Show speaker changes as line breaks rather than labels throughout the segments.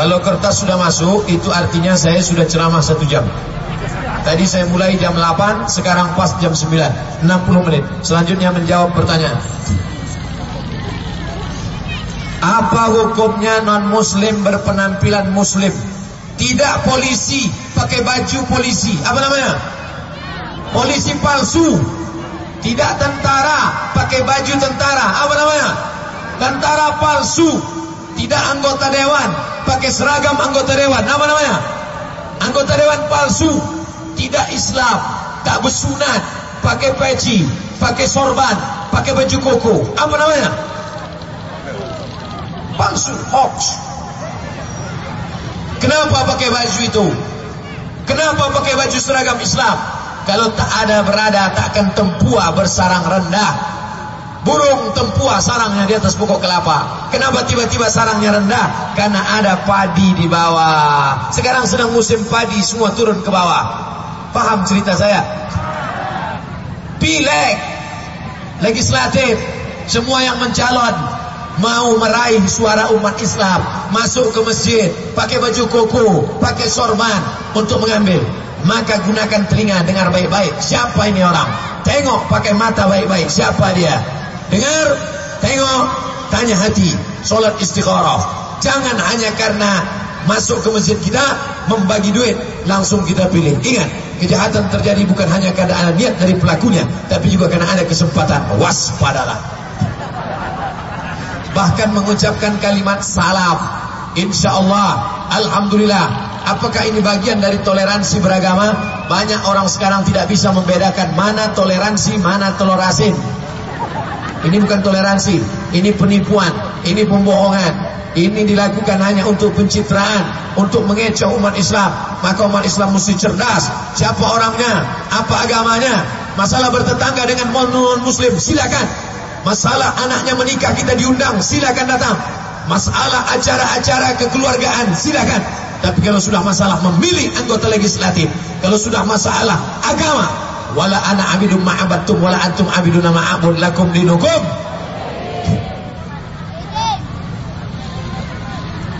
Kalau kertas sudah masuk, itu artinya saya sudah ceramah satu jam. Tadi saya mulai jam 8, sekarang pas jam 9, 60 menit. Selanjutnya menjawab pertanyaan. Apa hukumnya non-muslim berpenampilan muslim? Tidak polisi, pakai baju polisi. Apa namanya? Polisi palsu. Tidak tentara, pakai baju tentara. Apa namanya? Tentara palsu. Tidak anggota dewan, pakai seragam anggota dewan. Apa namanya? Anggota dewan palsu. Tidak Islam, tak bersunat, pakai peci, pakai sorban, pakai baju koko. Apa namanya? Palsu, hoax. Kenapa pakai baju itu? Kenapa pakai baju seragam Islam? Kalau tak ada berada takkan tempua bersarang rendah. Burung tempua sarangnya di atas pokok kelapa. Kenapa tiba-tiba sarangnya rendah? Karena ada padi di bawah. Sekarang sedang musim padi, semua turun ke bawah. Paham cerita saya? Pileg, legislatif, semua yang mencalon mau meraih suara umat Islam, masuk ke masjid, pakai baju koko, pakai sorban untuk mengambil. Maka gunakan telinga, dengar baik-baik. Siapa ini orang? Tengok pakai mata baik-baik. Siapa dia? Dengar, tengok, tanya hati. Solat istikharah. Jangan hanya karena masuk ke masjid kita membagi duit langsung kita pilih. Ingat, kejahatan terjadi bukan hanya karena ada niat dari pelakunya, tapi juga karena ada kesempatan. Waspadalah. Bahkan mengucapkan kalimat salam. Insya Allah, Alhamdulillah. Apakah ini bagian dari toleransi beragama? Banyak orang sekarang tidak bisa membedakan mana toleransi, mana telur asin. Ini bukan toleransi, ini penipuan, ini pembohongan. Ini dilakukan hanya untuk pencitraan, untuk mengecoh umat Islam. Maka umat Islam mesti cerdas. Siapa orangnya? Apa agamanya? Masalah bertetangga dengan non muslim, silakan. Masalah anaknya menikah kita diundang, silakan datang. Masalah acara-acara kekeluargaan, silakan. Tapi kalau sudah masalah memilih anggota legislatif, kalau sudah masalah agama, wala ana abidum ma'abattum wala antum abiduna ma'abud lakum dinukum.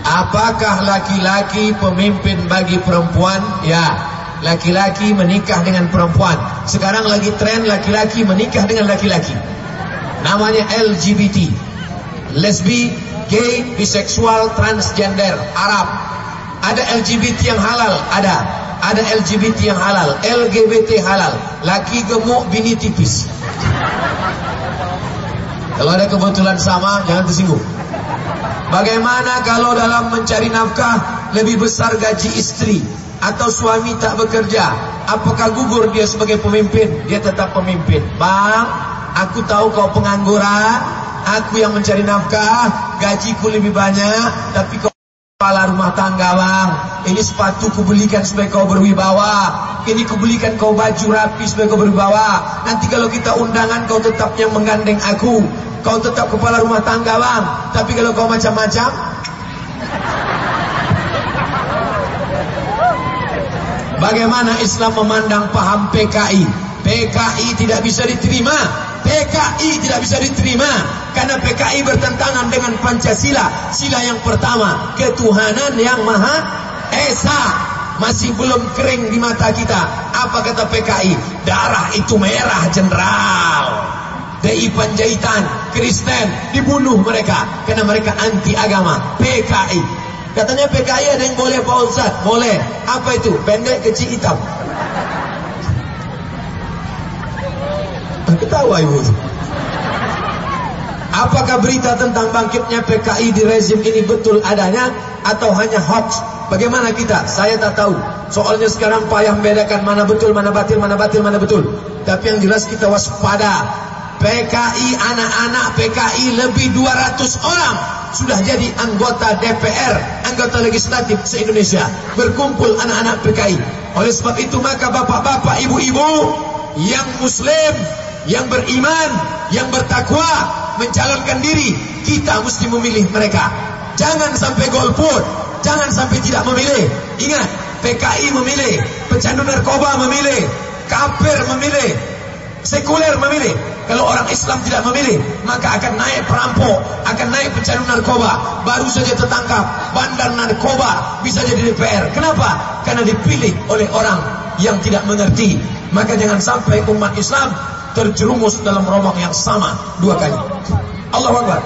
Apakah laki-laki pemimpin bagi perempuan? Ya, laki-laki menikah dengan perempuan. Sekarang lagi tren laki-laki menikah dengan laki-laki. Namanya LGBT. Lesbi, gay, biseksual, transgender, Arab. Ada LGBT yang halal, ada. Ada LGBT yang halal, LGBT halal. Laki gemuk, bini tipis. Kalau ada kebetulan sama, jangan tersinggung. Bagaimana kalau dalam mencari nafkah lebih besar gaji istri atau suami tak bekerja? Apakah gugur dia sebagai pemimpin? Dia tetap pemimpin. Bang, aku tahu kau pengangguran, aku yang mencari nafkah, gajiku lebih banyak, tapi kau kepala rumah tangga bang. Ini sepatu kubelikan supaya kau berwibawa. Ini kubelikan kau baju rapi supaya kau berwibawa. Nanti kalau kita undangan kau tetap yang menggandeng aku. Kau tetap kepala rumah tangga bang Tapi kalau kau macam-macam Bagaimana Islam memandang paham PKI PKI tidak bisa diterima PKI tidak bisa diterima Karena PKI bertentangan dengan Pancasila Sila yang pertama Ketuhanan yang Maha Esa Masih belum kering di mata kita Apa kata PKI Darah itu merah jenderal DI Panjaitan, Kristen, dibunuh mereka karena mereka anti agama. PKI. Katanya PKI ada yang boleh Pak Ustaz? Boleh. Apa itu? Pendek, kecil, hitam. Ketawa ibu. Apakah berita tentang bangkitnya PKI di rezim ini betul adanya atau hanya hoax? Bagaimana kita? Saya tak tahu. Soalnya sekarang payah membedakan mana betul, mana batil, mana batil, mana betul. Tapi yang jelas kita waspada PKI anak-anak PKI lebih 200 orang sudah jadi anggota DPR, anggota legislatif se-Indonesia. Berkumpul anak-anak PKI. Oleh sebab itu maka bapak-bapak, ibu-ibu yang muslim, yang beriman, yang bertakwa mencalonkan diri, kita mesti memilih mereka. Jangan sampai golput, jangan sampai tidak memilih. Ingat, PKI memilih, pecandu narkoba memilih, kafir memilih, Sekuler memilih. Kalau orang Islam tidak memilih, maka akan naik perampok, akan naik pecandu narkoba. Baru saja tertangkap bandar narkoba bisa jadi DPR. Kenapa? Karena dipilih oleh orang yang tidak mengerti. Maka jangan sampai umat Islam terjerumus dalam romang yang sama dua kali. Allah Akbar.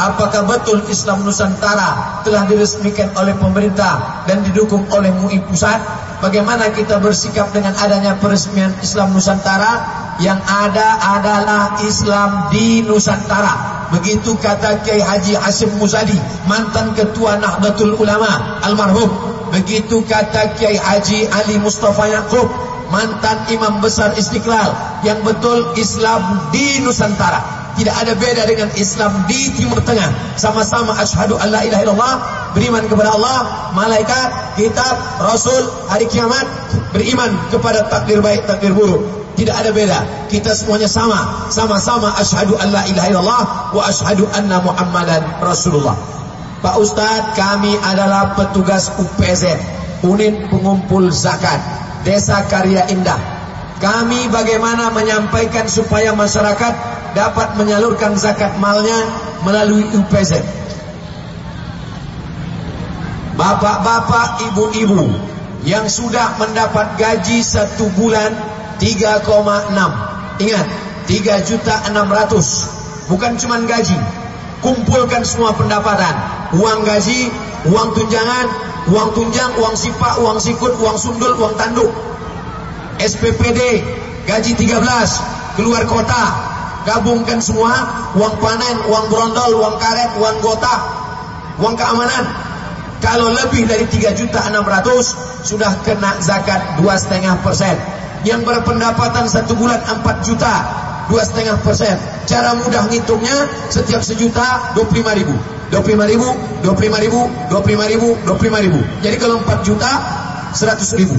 Apakah betul Islam Nusantara telah diresmikan oleh pemerintah dan didukung oleh MUI pusat? Bagaimana kita bersikap dengan adanya peresmian Islam Nusantara? Yang ada adalah Islam di Nusantara. Begitu kata Kiai Haji Hasim Musadi, mantan ketua Nahdlatul Ulama almarhum. Begitu kata Kiai Haji Ali Mustafa Yaqub, mantan imam besar Istiqlal. Yang betul Islam di Nusantara. Tidak ada beda dengan Islam di Timur Tengah. Sama-sama asyhadu alla ilaha illallah, beriman kepada Allah, malaikat, kitab, rasul, hari kiamat, beriman kepada takdir baik, takdir buruk. Tidak ada beda. Kita semuanya sama. Sama-sama asyhadu alla ilaha illallah wa asyhadu anna Muhammadan Rasulullah. Pak Ustadz, kami adalah petugas UPZ, unit pengumpul zakat, Desa Karya Indah. Kami bagaimana menyampaikan supaya masyarakat dapat menyalurkan zakat malnya melalui UPZ. Bapak-bapak, ibu-ibu yang sudah mendapat gaji satu bulan 3,6. Ingat, 3 juta 600. Bukan cuma gaji. Kumpulkan semua pendapatan. Uang gaji, uang tunjangan, uang tunjang, uang sipak, uang sikut, uang sundul, uang tanduk. SPPD, gaji 13, keluar kota, Gabungkan semua, uang panen, uang berondol, uang karet, uang gota, uang keamanan. Kalau lebih dari 3 juta 600 sudah kena zakat 2,5 persen. Yang berpendapatan satu bulan 4 juta 2,5 persen. Cara mudah ngitungnya setiap sejuta 25 ribu. 25 ribu, 25 ribu, 25 ribu, 25 ribu. Jadi kalau 4 juta 100 ribu.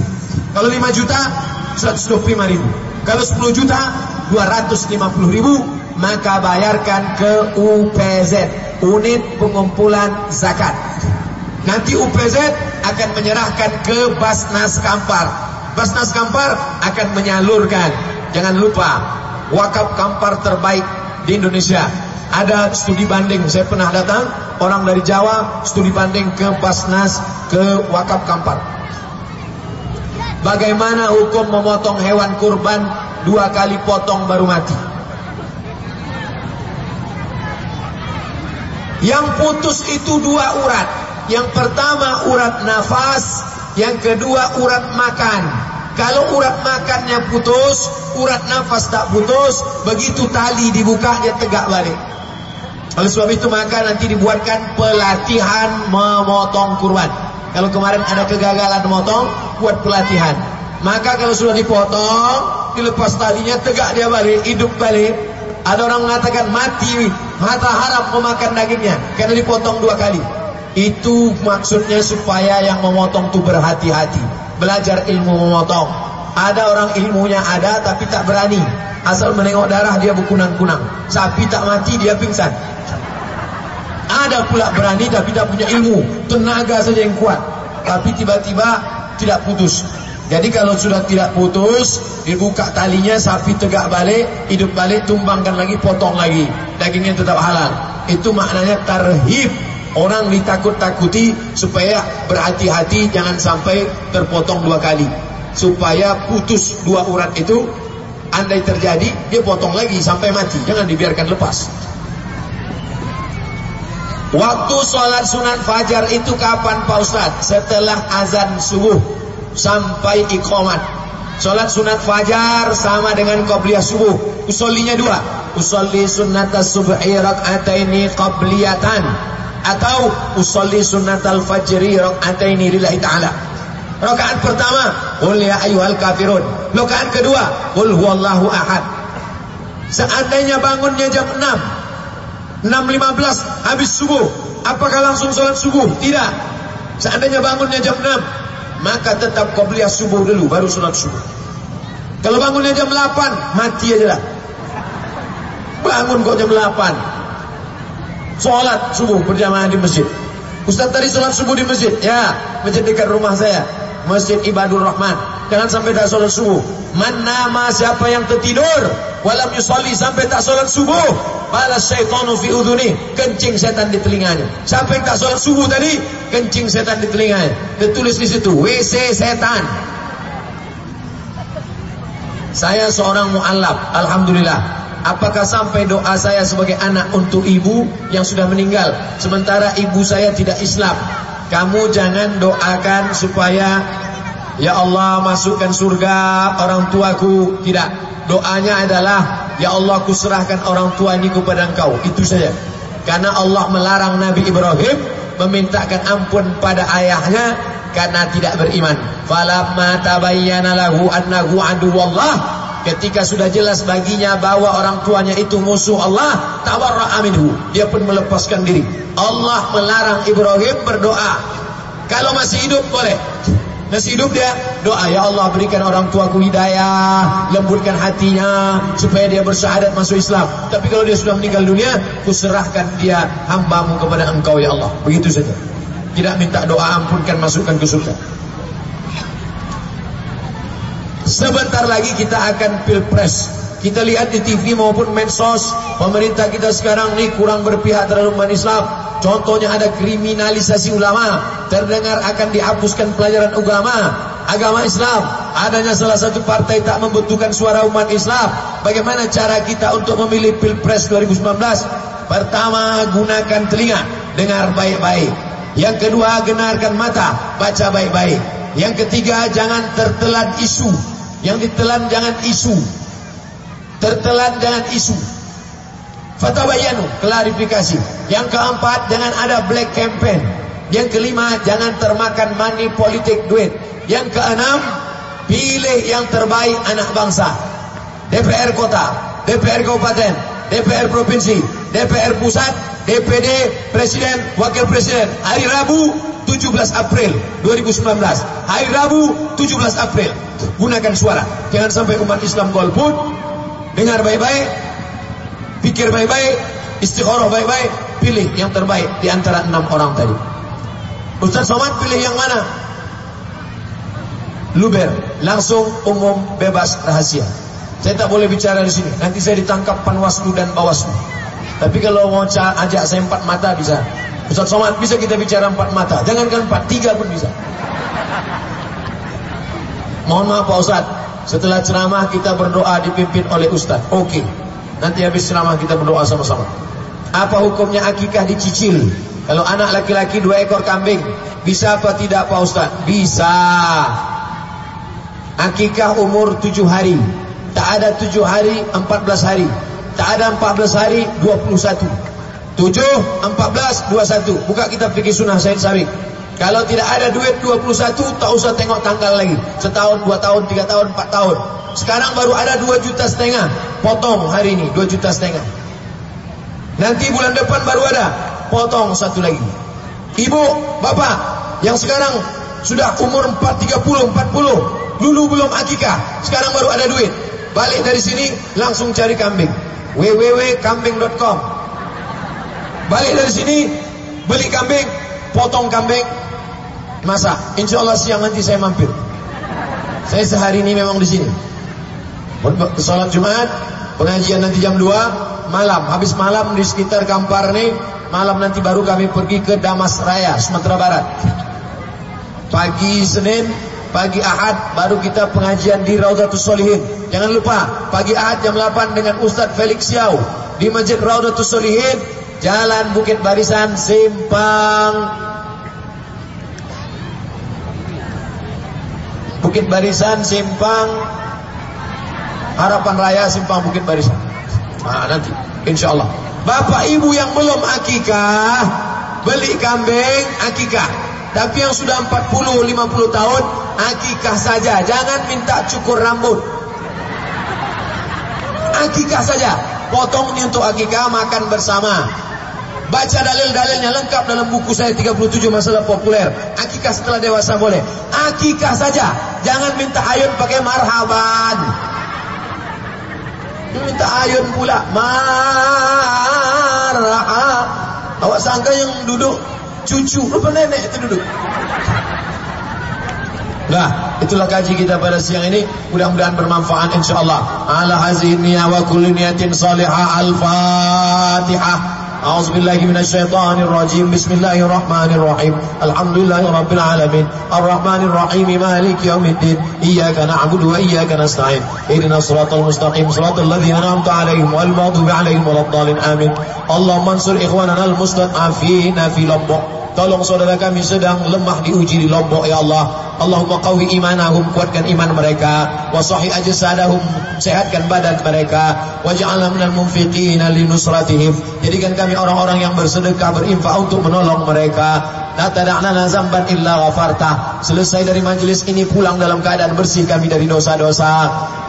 Kalau 5 juta 125 ribu. Kalau 10 juta 250 ribu maka bayarkan ke UPZ unit pengumpulan zakat nanti UPZ akan menyerahkan ke Basnas Kampar Basnas Kampar akan menyalurkan jangan lupa wakaf Kampar terbaik di Indonesia ada studi banding saya pernah datang orang dari Jawa studi banding ke Basnas ke wakaf Kampar bagaimana hukum memotong hewan kurban dua kali potong baru mati. Yang putus itu dua urat. Yang pertama urat nafas, yang kedua urat makan. Kalau urat makannya putus, urat nafas tak putus, begitu tali dibuka dia tegak balik. Oleh sebab itu maka nanti dibuatkan pelatihan memotong kurban. Kalau kemarin ada kegagalan memotong, buat pelatihan. Maka kalau sudah dipotong, dilepas talinya tegak dia balik, hidup balik. Ada orang mengatakan mati, mata harap memakan dagingnya karena dipotong dua kali. Itu maksudnya supaya yang memotong itu berhati-hati, belajar ilmu memotong. Ada orang ilmunya ada tapi tak berani. Asal menengok darah dia berkunang-kunang. Sapi tak mati dia pingsan. Ada pula berani tapi tak punya ilmu, tenaga saja yang kuat. Tapi tiba-tiba tidak putus. Jadi kalau sudah tidak putus, dibuka talinya, sapi tegak balik, hidup balik, tumbangkan lagi, potong lagi. Dagingnya tetap halal. Itu maknanya tarhib. Orang ditakut-takuti supaya berhati-hati jangan sampai terpotong dua kali. Supaya putus dua urat itu, andai terjadi, dia potong lagi sampai mati. Jangan dibiarkan lepas. Waktu sholat sunat fajar itu kapan Pak Ustadz? Setelah azan subuh sampai iqamat. Salat sunat fajar sama dengan qabliyah subuh. Usollinya dua. Usolli sunnata subhi rak'ataini qabliyatan atau usolli sunnatal fajri rak'ataini lillahi ta'ala. Rakaat pertama, qul ya ayyuhal kafirun. Rakaat kedua, qul huwallahu ahad. Seandainya bangunnya jam 6, 6.15 habis subuh, apakah langsung sholat subuh? Tidak. Seandainya bangunnya jam 6, maka tetap beli subuh dulu baru sholat subuh. Kalau bangunnya jam 8, mati aja lah. Bangun kau jam 8. Sholat subuh berjamaah di masjid. Ustaz tadi sholat subuh di masjid. Ya, masjid dekat rumah saya. Masjid Ibadur Rahman. jangan sampai tak sholat subuh. Man siapa yang tertidur, walam yusolli sampai tak sholat subuh, balas syaitanu fi kencing setan di telinganya. Siapa yang tak sholat subuh tadi, kencing setan di telinganya. Ditulis di situ, WC setan. Saya seorang mu'allab, Alhamdulillah. Apakah sampai doa saya sebagai anak untuk ibu yang sudah meninggal Sementara ibu saya tidak Islam Kamu jangan doakan supaya Ya Allah masukkan surga orang tuaku. Tidak. Doanya adalah Ya Allah kuserahkan orang tua ini kepada engkau. Itu saja. Karena Allah melarang Nabi Ibrahim Memintakan ampun pada ayahnya Karena tidak beriman. Falamma tabayyana lahu annahu aduwallah Ketika sudah jelas baginya bahwa orang tuanya itu musuh Allah, tawarra aminhu. Dia pun melepaskan diri. Allah melarang Ibrahim berdoa. Kalau masih hidup boleh. Masih hidup dia doa ya Allah berikan orang tuaku hidayah, lembutkan hatinya supaya dia bersyahadat masuk Islam. Tapi kalau dia sudah meninggal dunia, kuserahkan dia hambamu kepada engkau ya Allah. Begitu saja. Tidak minta doa ampunkan masukkan ke surga. Sebentar lagi kita akan pilpres. Kita lihat di TV maupun medsos, pemerintah kita sekarang ini kurang berpihak terhadap umat Islam. Contohnya ada kriminalisasi ulama, terdengar akan dihapuskan pelajaran agama, agama Islam. Adanya salah satu partai tak membutuhkan suara umat Islam. Bagaimana cara kita untuk memilih pilpres 2019? Pertama, gunakan telinga, dengar baik-baik. Yang kedua, dengarkan mata, baca baik-baik. Yang ketiga, jangan tertelan isu yang ditelan jangan isu. Tertelan jangan isu. Fatabayanu, klarifikasi. Yang keempat, jangan ada black campaign. Yang kelima, jangan termakan money politik duit. Yang keenam, pilih yang terbaik anak bangsa. DPR kota, DPR kabupaten, DPR provinsi, DPR pusat, DPD, presiden, wakil presiden. Hari Rabu 17 April 2019. Hari Rabu 17 April. Gunakan suara. Jangan sampai umat Islam golput. Dengar baik-baik. Pikir baik-baik. Istikharah baik-baik. Pilih yang terbaik di antara enam orang tadi. Ustaz Somad pilih yang mana? Luber. Langsung umum bebas rahasia. Saya tak boleh bicara di sini. Nanti saya ditangkap Panwaslu dan Bawaslu. Tapi kalau mau ajak saya empat mata bisa. Ustaz Somad bisa kita bicara empat mata? Jangankan empat, tiga pun bisa. Mohon maaf Pak Ustaz. Setelah ceramah kita berdoa dipimpin oleh Ustaz. Oke. Nanti habis ceramah kita berdoa sama-sama. Apa hukumnya akikah dicicil? Kalau anak laki-laki dua ekor kambing Bisa apa tidak Pak Ustaz? Bisa. Akikah umur tujuh hari. Tak ada tujuh hari empat belas hari Tak ada empat belas hari dua puluh satu Tujuh, empat dua satu. Buka kitab fikih sunnah Said Sabiq. Kalau tidak ada duit 21, tak usah tengok tanggal lagi. Setahun, dua tahun, tiga tahun, empat tahun. Sekarang baru ada dua juta setengah. Potong hari ini, dua juta setengah. Nanti bulan depan baru ada. Potong satu lagi. Ibu, bapak, yang sekarang sudah umur 4, 30, 40. Dulu belum akikah. Sekarang baru ada duit. Balik dari sini, langsung cari kambing. www.kambing.com Balik dari sini beli kambing, potong kambing, masak. Insya Allah siang nanti saya mampir. Saya sehari ini memang di sini. Salat Jumat, pengajian nanti jam 2 malam. Habis malam di sekitar Kampar nih, malam nanti baru kami pergi ke Damas Raya, Sumatera Barat. Pagi Senin, pagi Ahad baru kita pengajian di Raudatul Solihin. Jangan lupa, pagi Ahad jam 8 dengan Ustadz Felix Siau di Masjid Raudatul Solihin Jalan Bukit Barisan Simpang. Bukit Barisan Simpang. Harapan Raya Simpang Bukit Barisan. Nah nanti Insya Allah Bapak ibu yang belum akikah Beli kambing akikah Tapi yang sudah 40-50 tahun Akikah saja Jangan minta cukur rambut Akikah saja Potong ini untuk akikah makan bersama Baca dalil-dalilnya lengkap dalam buku saya 37 masalah populer. Akikah setelah dewasa boleh. Akikah saja. Jangan minta ayun pakai marhaban. Minta ayun pula. Marhab. Awak sangka yang duduk cucu. Rupa nenek itu duduk. Nah, itulah kaji kita pada siang ini. Mudah-mudahan bermanfaat insyaallah. Ala hazihi wa kulli niyatin salihah. Al-Fatihah. أعوذ بالله من الشيطان الرجيم. بسم الله الرحمن الرحيم. الحمد لله رب العالمين. الرحمن الرحيم. مالك يوم الدين. إياك نعبد وإياك نستعين. اهدنا الصراط المستقيم. صراط الذين أنعمت عليهم والمغضوب عليهم ولا الضالين. آمين. اللهم انصر إخواننا المستضعفين في لبق Tolong saudara kami sedang lemah diuji di Lombok ya Allah. Allahumma qawi imanahum kuatkan iman mereka. Wa sahih ajsadahum sehatkan badan mereka. Waj'alna minal munfiqina linusratihim. Jadikan kami orang-orang yang bersedekah berinfak untuk menolong mereka. La tada'na zamban illa ghafarta. Selesai dari majelis ini pulang dalam keadaan bersih kami dari dosa-dosa.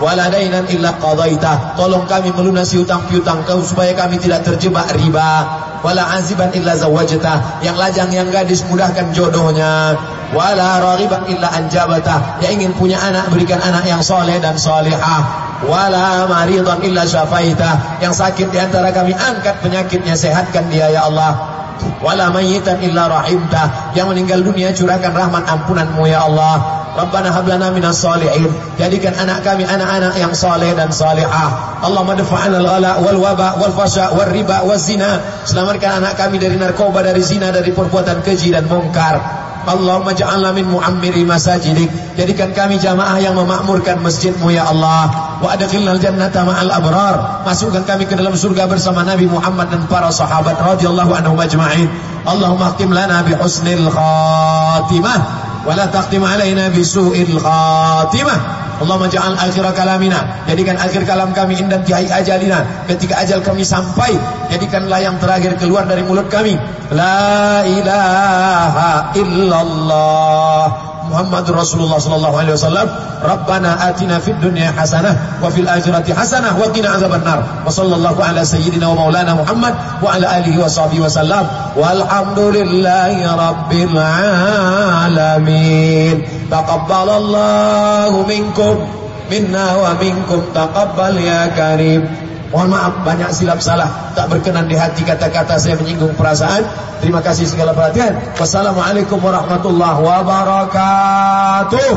Wala dainan illa qadaita. Tolong kami melunasi hutang piutang kau supaya kami tidak terjebak riba. Wala aziban illa zawajta. Yang lajang yang gadis mudahkan jodohnya. Wala raghiban illa anjabata. Yang ingin punya anak berikan anak yang soleh dan solehah wala maridan illa syafaita. Yang sakit di antara kami angkat penyakitnya sehatkan dia ya Allah wala mayyitan illa rahimta yang meninggal dunia curahkan rahmat ampunanmu ya Allah Rabbana hablana minas salihin. Jadikan anak kami anak-anak yang saleh dan salihah. Allahumma dafa'ana al-ghala wal waba wal fasha wal riba waz zina. Selamatkan anak kami dari narkoba, dari zina, dari perbuatan keji dan mungkar. Allahumma ja'alna min mu'ammiri masajidik Jadikan kami jamaah yang memakmurkan masjidmu ya Allah wa adkhilnal jannata ma'al abrar. Masukkan kami ke dalam surga bersama Nabi Muhammad dan para sahabat radhiyallahu anhum ajma'in. Allahumma khtim lana bi husnil khatimah wa la taqtim alaina bi su'il khatimah. Allahumma ja'al akhir kalamina jadikan akhir kalam kami indah tihai ajalina ketika ajal kami sampai jadikanlah yang terakhir keluar dari mulut kami la ilaha illallah محمد رسول الله صلى الله عليه وسلم ربنا آتنا في الدنيا حسنة وفي الآخرة حسنة وقنا عذاب النار. وصلى الله على سيدنا ومولانا محمد وعلى آله وصحبه وسلم. والحمد لله رب العالمين. تقبل الله منكم منا ومنكم تقبل يا كريم. Mohon maaf banyak silap salah. Tak berkenan di hati kata-kata saya menyinggung perasaan. Terima kasih segala perhatian. Wassalamualaikum warahmatullahi wabarakatuh